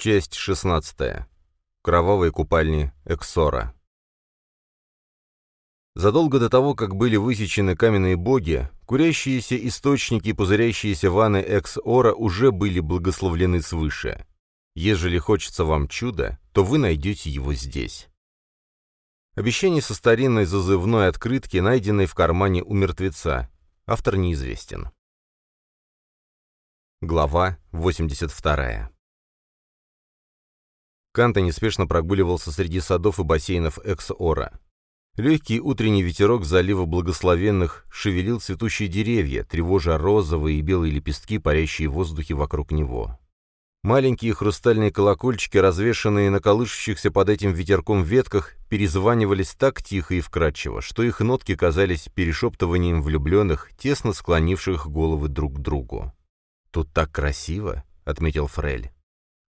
Часть 16. Кровавые купальни Эксора. Задолго до того, как были высечены каменные боги, курящиеся источники и пузырящиеся ванны Экс-Ора уже были благословлены свыше. Ежели хочется вам чуда, то вы найдете его здесь. Обещание со старинной зазывной открытки, найденной в кармане у мертвеца. Автор неизвестен. Глава 82. Канта неспешно прогуливался среди садов и бассейнов Экс-Ора. Легкий утренний ветерок залива благословенных шевелил цветущие деревья, тревожа розовые и белые лепестки, парящие в воздухе вокруг него. Маленькие хрустальные колокольчики, развешанные на колышущихся под этим ветерком ветках, перезванивались так тихо и вкрадчиво, что их нотки казались перешептыванием влюбленных, тесно склонивших головы друг к другу. «Тут так красиво», — отметил Фрель.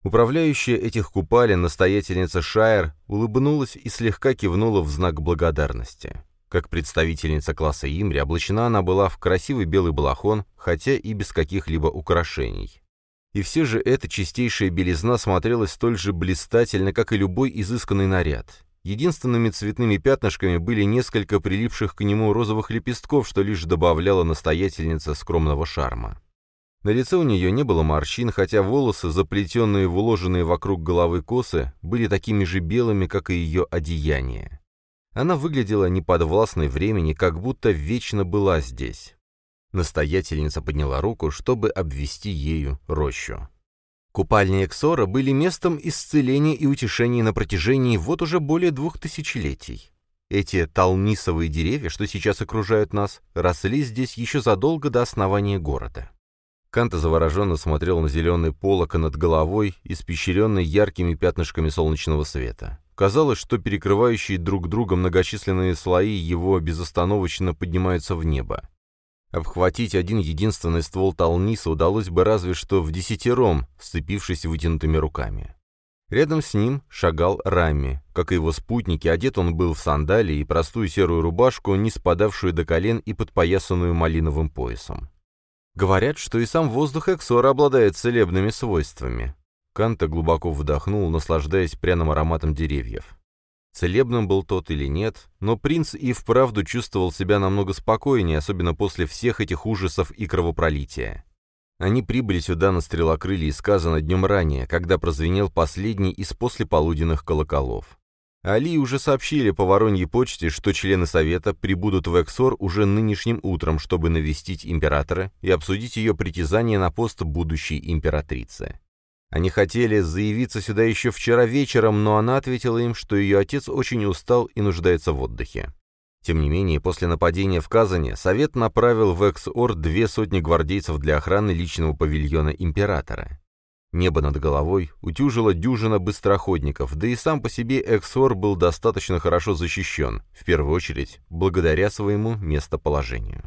Управляющая этих купалин, настоятельница Шайер, улыбнулась и слегка кивнула в знак благодарности. Как представительница класса Имри, облачена она была в красивый белый балахон, хотя и без каких-либо украшений. И все же эта чистейшая белизна смотрелась столь же блистательно, как и любой изысканный наряд. Единственными цветными пятнышками были несколько прилипших к нему розовых лепестков, что лишь добавляла настоятельница скромного шарма. На лице у нее не было морщин, хотя волосы, заплетенные в уложенные вокруг головы косы, были такими же белыми, как и ее одеяние. Она выглядела неподвластной времени, как будто вечно была здесь. Настоятельница подняла руку, чтобы обвести ею рощу. Купальни Эксора были местом исцеления и утешения на протяжении вот уже более двух тысячелетий. Эти талнисовые деревья, что сейчас окружают нас, росли здесь еще задолго до основания города. Канта завороженно смотрел на зеленый полок над головой, испещренный яркими пятнышками солнечного света. Казалось, что перекрывающие друг друга многочисленные слои его безостановочно поднимаются в небо. Обхватить один единственный ствол Талниса удалось бы разве что в десятером, сцепившись вытянутыми руками. Рядом с ним шагал Рами. Как и его спутники, одет он был в сандалии и простую серую рубашку, не спадавшую до колен и подпоясанную малиновым поясом. Говорят, что и сам воздух Эксора обладает целебными свойствами. Канта глубоко вдохнул, наслаждаясь пряным ароматом деревьев. Целебным был тот или нет, но принц и вправду чувствовал себя намного спокойнее, особенно после всех этих ужасов и кровопролития. Они прибыли сюда на стрелокрылье, сказано днем ранее, когда прозвенел последний из послеполуденных колоколов. Али уже сообщили по Вороньей почте, что члены Совета прибудут в Эксор уже нынешним утром, чтобы навестить императора и обсудить ее притязание на пост будущей императрицы. Они хотели заявиться сюда еще вчера вечером, но она ответила им, что ее отец очень устал и нуждается в отдыхе. Тем не менее, после нападения в Казани Совет направил в Эксор две сотни гвардейцев для охраны личного павильона императора. Небо над головой утюжило дюжина быстроходников, да и сам по себе Эксор был достаточно хорошо защищен, в первую очередь, благодаря своему местоположению.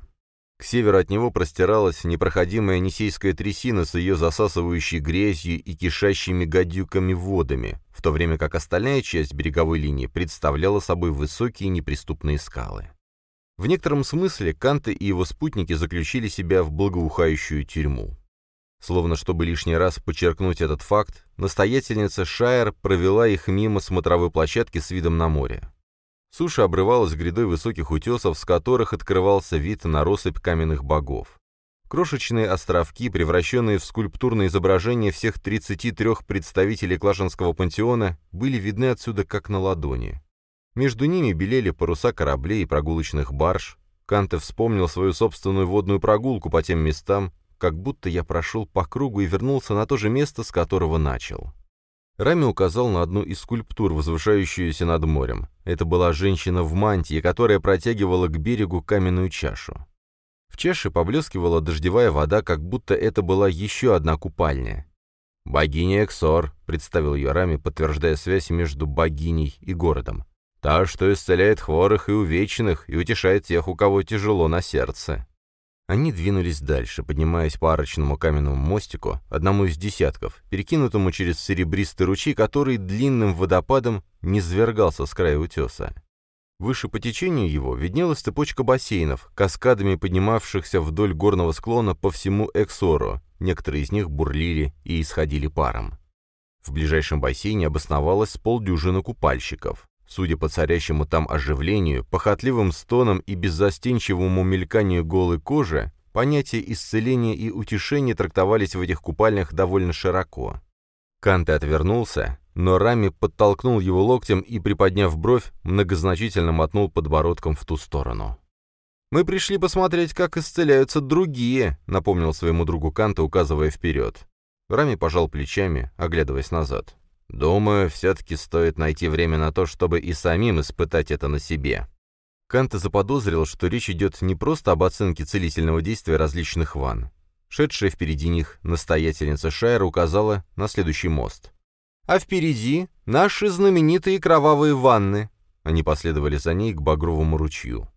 К северу от него простиралась непроходимая Несейская трясина с ее засасывающей грязью и кишащими гадюками водами, в то время как остальная часть береговой линии представляла собой высокие неприступные скалы. В некотором смысле Канте и его спутники заключили себя в благоухающую тюрьму. Словно чтобы лишний раз подчеркнуть этот факт, настоятельница Шайер провела их мимо смотровой площадки с видом на море. Суша обрывалась грядой высоких утесов, с которых открывался вид на россыпь каменных богов. Крошечные островки, превращенные в скульптурное изображение всех 33 представителей Клашинского пантеона, были видны отсюда как на ладони. Между ними белели паруса кораблей и прогулочных барж. Канте вспомнил свою собственную водную прогулку по тем местам, как будто я прошел по кругу и вернулся на то же место, с которого начал. Рами указал на одну из скульптур, возвышающуюся над морем. Это была женщина в мантии, которая протягивала к берегу каменную чашу. В чаше поблескивала дождевая вода, как будто это была еще одна купальня. «Богиня Эксор», — представил ее Рами, подтверждая связь между богиней и городом. «Та, что исцеляет хворых и увечных и утешает тех, у кого тяжело на сердце». Они двинулись дальше, поднимаясь по арочному каменному мостику, одному из десятков, перекинутому через серебристый ручей, который длинным водопадом не свергался с края утеса. Выше по течению его виднелась цепочка бассейнов, каскадами поднимавшихся вдоль горного склона по всему Эксору, некоторые из них бурлили и исходили паром. В ближайшем бассейне обосновалось полдюжины купальщиков. Судя по царящему там оживлению, похотливым стонам и беззастенчивому мельканию голой кожи, понятия исцеления и утешения трактовались в этих купальнях довольно широко. Канте отвернулся, но Рами подтолкнул его локтем и, приподняв бровь, многозначительно мотнул подбородком в ту сторону. «Мы пришли посмотреть, как исцеляются другие», — напомнил своему другу Канта, указывая вперед. Рами пожал плечами, оглядываясь назад. «Думаю, все-таки стоит найти время на то, чтобы и самим испытать это на себе». Канта заподозрил, что речь идет не просто об оценке целительного действия различных ванн. Шедшая впереди них настоятельница Шайра указала на следующий мост. «А впереди наши знаменитые кровавые ванны». Они последовали за ней к Багровому ручью.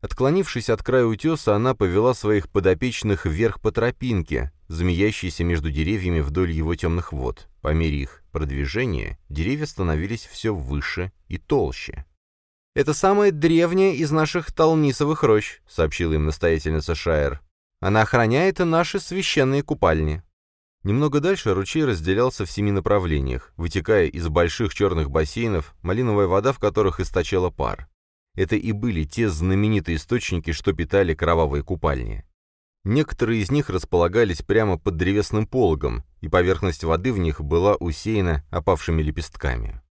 Отклонившись от края утеса, она повела своих подопечных вверх по тропинке, змеящейся между деревьями вдоль его темных вод. По мере их продвижения деревья становились все выше и толще. «Это самая древняя из наших толнисовых рощ», — сообщила им настоятельница Шайер. «Она охраняет наши священные купальни». Немного дальше ручей разделялся в семи направлениях, вытекая из больших черных бассейнов, малиновая вода в которых источала пар. Это и были те знаменитые источники, что питали кровавые купальни. Некоторые из них располагались прямо под древесным пологом, и поверхность воды в них была усеяна опавшими лепестками.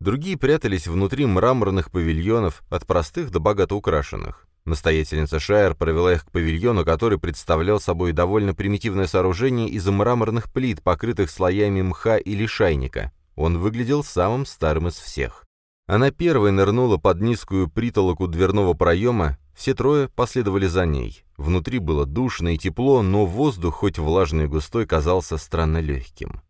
Другие прятались внутри мраморных павильонов, от простых до богато украшенных. Настоятельница Шайер провела их к павильону, который представлял собой довольно примитивное сооружение из мраморных плит, покрытых слоями мха или шайника. Он выглядел самым старым из всех. Она первой нырнула под низкую притолоку дверного проема, все трое последовали за ней. Внутри было душно и тепло, но воздух, хоть влажный и густой, казался странно легким.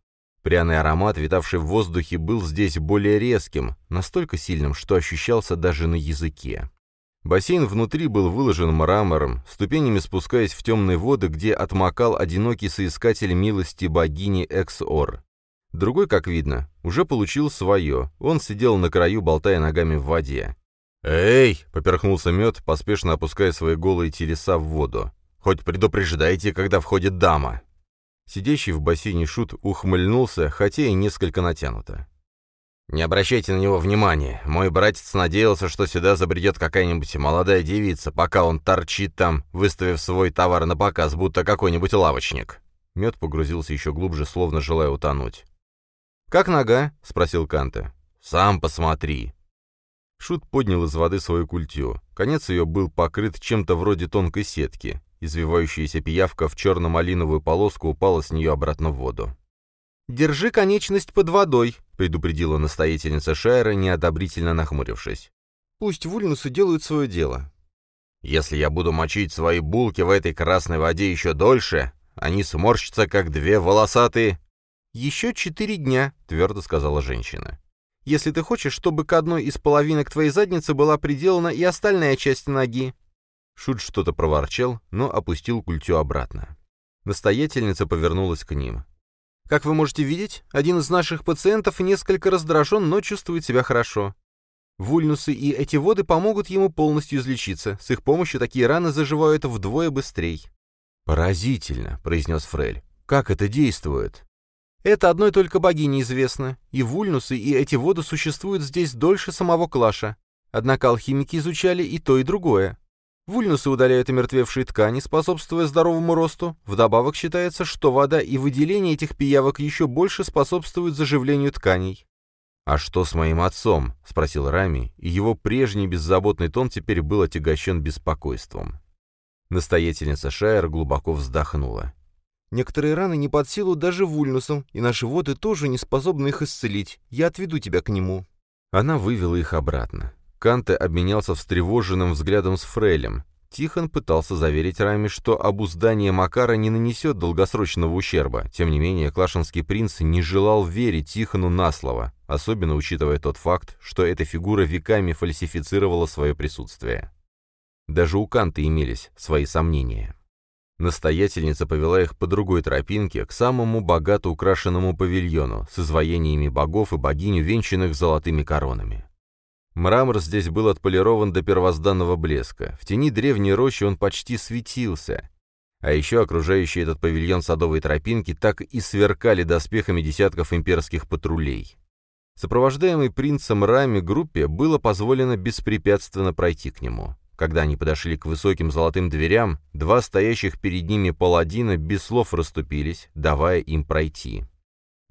Пряный аромат, витавший в воздухе, был здесь более резким, настолько сильным, что ощущался даже на языке. Бассейн внутри был выложен мрамором, ступенями спускаясь в темные воды, где отмокал одинокий соискатель милости богини Экс-Ор. Другой, как видно, уже получил свое. Он сидел на краю, болтая ногами в воде. «Эй!» — поперхнулся мед, поспешно опуская свои голые телеса в воду. «Хоть предупреждайте, когда входит дама!» Сидящий в бассейне Шут ухмыльнулся, хотя и несколько натянуто. «Не обращайте на него внимания. Мой братец надеялся, что сюда забредет какая-нибудь молодая девица, пока он торчит там, выставив свой товар на показ, будто какой-нибудь лавочник». Мед погрузился еще глубже, словно желая утонуть. «Как нога?» — спросил Канте. «Сам посмотри». Шут поднял из воды свою культю. Конец ее был покрыт чем-то вроде тонкой сетки. Извивающаяся пиявка в черно-малиновую полоску упала с нее обратно в воду. «Держи конечность под водой», — предупредила настоятельница Шайра, неодобрительно нахмурившись. «Пусть вульнусы делают свое дело». «Если я буду мочить свои булки в этой красной воде еще дольше, они сморщатся, как две волосатые...» «Еще четыре дня», — твердо сказала женщина. «Если ты хочешь, чтобы к одной из половинок твоей задницы была приделана и остальная часть ноги». Шут что-то проворчал, но опустил культю обратно. Настоятельница повернулась к ним. «Как вы можете видеть, один из наших пациентов несколько раздражен, но чувствует себя хорошо. Вульнусы и эти воды помогут ему полностью излечиться. С их помощью такие раны заживают вдвое быстрее». «Поразительно», — произнес Фрель. «Как это действует?» Это одной только богине известно, и вульнусы, и эти воды существуют здесь дольше самого Клаша. Однако алхимики изучали и то, и другое. Вульнусы удаляют омертвевшие ткани, способствуя здоровому росту. Вдобавок считается, что вода и выделение этих пиявок еще больше способствуют заживлению тканей. «А что с моим отцом?» — спросил Рами, и его прежний беззаботный тон теперь был отягощен беспокойством. Настоятельница Шайер глубоко вздохнула. Некоторые раны не под силу даже вульнусам, и наши воды тоже не способны их исцелить. Я отведу тебя к нему». Она вывела их обратно. Канте обменялся встревоженным взглядом с Фрейлем. Тихон пытался заверить Рами, что обуздание Макара не нанесет долгосрочного ущерба. Тем не менее, Клашинский принц не желал верить Тихону на слово, особенно учитывая тот факт, что эта фигура веками фальсифицировала свое присутствие. Даже у Канта имелись свои сомнения. Настоятельница повела их по другой тропинке к самому богато украшенному павильону с изваяниями богов и богинь, венчанных золотыми коронами. Мрамор здесь был отполирован до первозданного блеска. В тени древней рощи он почти светился. А еще окружающие этот павильон садовой тропинки так и сверкали доспехами десятков имперских патрулей. Сопровождаемой принцем Рами группе было позволено беспрепятственно пройти к нему. Когда они подошли к высоким золотым дверям, два стоящих перед ними паладина без слов расступились, давая им пройти.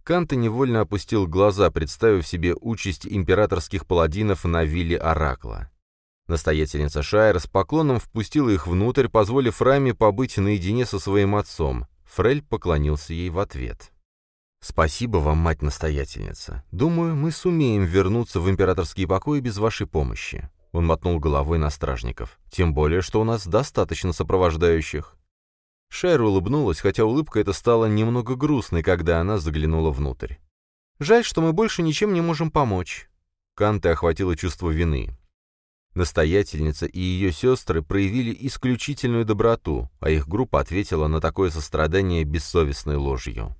Канта невольно опустил глаза, представив себе участь императорских паладинов на вилле Оракла. Настоятельница Шайер с поклоном впустила их внутрь, позволив Раме побыть наедине со своим отцом. Фрель поклонился ей в ответ. «Спасибо вам, мать-настоятельница. Думаю, мы сумеем вернуться в императорские покои без вашей помощи». Он мотнул головой на стражников. «Тем более, что у нас достаточно сопровождающих». Шайр улыбнулась, хотя улыбка эта стала немного грустной, когда она заглянула внутрь. «Жаль, что мы больше ничем не можем помочь». Канте охватило чувство вины. Настоятельница и ее сестры проявили исключительную доброту, а их группа ответила на такое сострадание бессовестной ложью.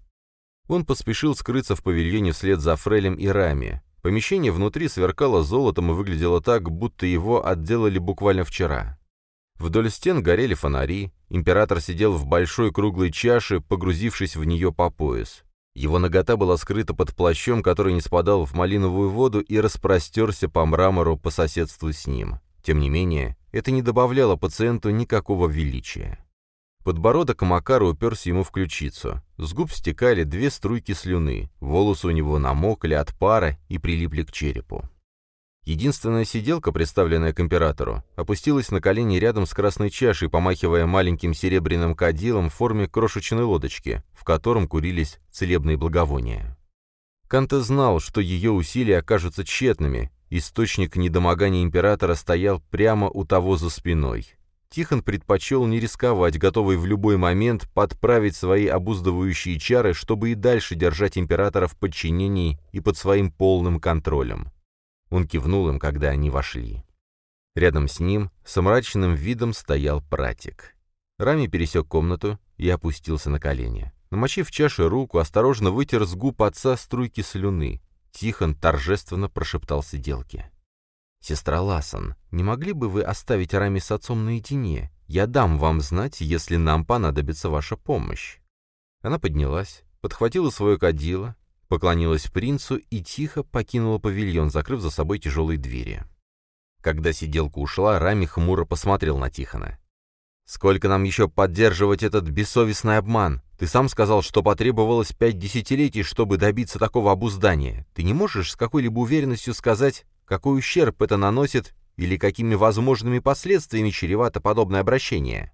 Он поспешил скрыться в павильоне вслед за Фрелем и Рами. Помещение внутри сверкало золотом и выглядело так, будто его отделали буквально вчера. Вдоль стен горели фонари, император сидел в большой круглой чаше, погрузившись в нее по пояс. Его нагота была скрыта под плащом, который не спадал в малиновую воду и распростерся по мрамору по соседству с ним. Тем не менее, это не добавляло пациенту никакого величия. Подбородок Макара уперся ему в ключицу. С губ стекали две струйки слюны, волосы у него намокли от пара и прилипли к черепу. Единственная сиделка, представленная к императору, опустилась на колени рядом с красной чашей, помахивая маленьким серебряным кадилом в форме крошечной лодочки, в котором курились целебные благовония. Канте знал, что ее усилия окажутся тщетными, источник недомогания императора стоял прямо у того за спиной. Тихон предпочел не рисковать, готовый в любой момент подправить свои обуздывающие чары, чтобы и дальше держать императора в подчинении и под своим полным контролем. Он кивнул им, когда они вошли. Рядом с ним с мрачным видом стоял пратик. Рами пересек комнату и опустился на колени. Намочив в чаше руку, осторожно вытер с губ отца струйки слюны. Тихон торжественно прошептал сиделке. «Сестра Ласон, не могли бы вы оставить Рами с отцом наедине? Я дам вам знать, если нам понадобится ваша помощь». Она поднялась, подхватила свое кадило, поклонилась принцу и тихо покинула павильон, закрыв за собой тяжелые двери. Когда сиделка ушла, Рами хмуро посмотрел на Тихона. «Сколько нам еще поддерживать этот бессовестный обман? Ты сам сказал, что потребовалось пять десятилетий, чтобы добиться такого обуздания. Ты не можешь с какой-либо уверенностью сказать, какой ущерб это наносит или какими возможными последствиями чревато подобное обращение?»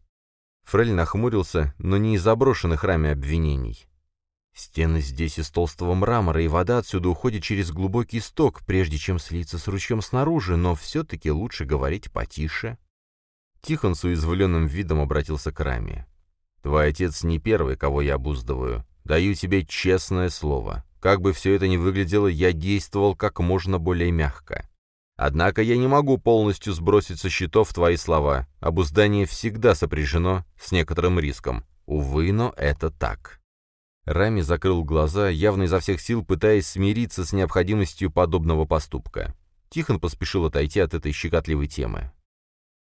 Фрель нахмурился, но не из заброшенных раме обвинений. Стены здесь из толстого мрамора, и вода отсюда уходит через глубокий сток, прежде чем слиться с ручьем снаружи, но все-таки лучше говорить потише. Тихон с уязвленным видом обратился к Раме. «Твой отец не первый, кого я обуздываю. Даю тебе честное слово. Как бы все это ни выглядело, я действовал как можно более мягко. Однако я не могу полностью сбросить со счетов твои слова. Обуздание всегда сопряжено с некоторым риском. Увы, но это так». Рами закрыл глаза, явно изо всех сил пытаясь смириться с необходимостью подобного поступка. Тихон поспешил отойти от этой щекотливой темы.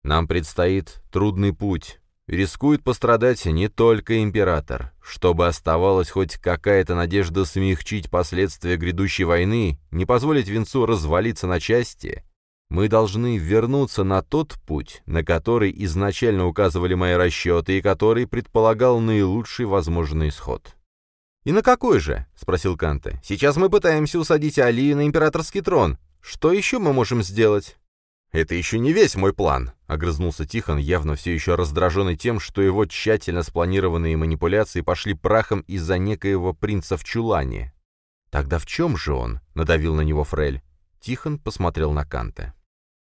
«Нам предстоит трудный путь. Рискует пострадать не только император. Чтобы оставалась хоть какая-то надежда смягчить последствия грядущей войны, не позволить венцу развалиться на части, мы должны вернуться на тот путь, на который изначально указывали мои расчеты и который предполагал наилучший возможный исход». «И на какой же?» — спросил Канте. «Сейчас мы пытаемся усадить Алию на императорский трон. Что еще мы можем сделать?» «Это еще не весь мой план», — огрызнулся Тихон, явно все еще раздраженный тем, что его тщательно спланированные манипуляции пошли прахом из-за некоего принца в чулане. «Тогда в чем же он?» — надавил на него Фрель. Тихон посмотрел на Канте.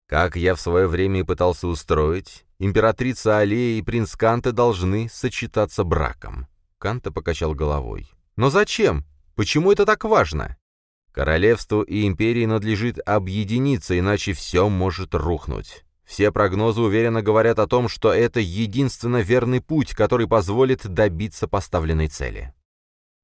«Как я в свое время и пытался устроить, императрица Алия и принц Канте должны сочетаться браком». Канте покачал головой. Но зачем? Почему это так важно? Королевству и империи надлежит объединиться, иначе все может рухнуть. Все прогнозы уверенно говорят о том, что это единственно верный путь, который позволит добиться поставленной цели.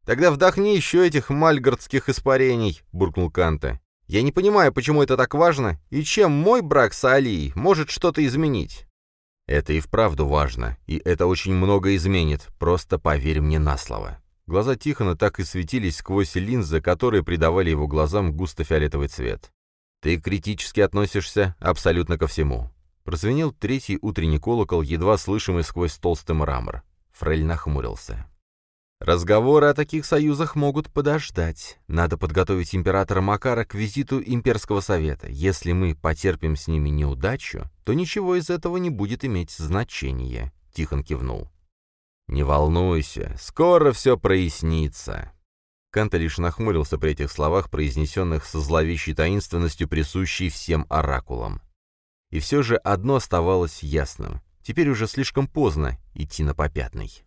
«Тогда вдохни еще этих мальгардских испарений», — буркнул Канте. «Я не понимаю, почему это так важно, и чем мой брак с Алией может что-то изменить». Это и вправду важно, и это очень много изменит, просто поверь мне на слово. Глаза Тихона так и светились сквозь линзы, которые придавали его глазам густо-фиолетовый цвет. «Ты критически относишься абсолютно ко всему». Прозвенел третий утренний колокол, едва слышимый сквозь толстый мрамор. Фрель нахмурился. Разговоры о таких союзах могут подождать. Надо подготовить императора Макара к визиту имперского совета. Если мы потерпим с ними неудачу, то ничего из этого не будет иметь значения», — Тихон кивнул. «Не волнуйся, скоро все прояснится». Канта лишь нахмурился при этих словах, произнесенных со зловещей таинственностью, присущей всем оракулам. И все же одно оставалось ясным. Теперь уже слишком поздно идти на попятный.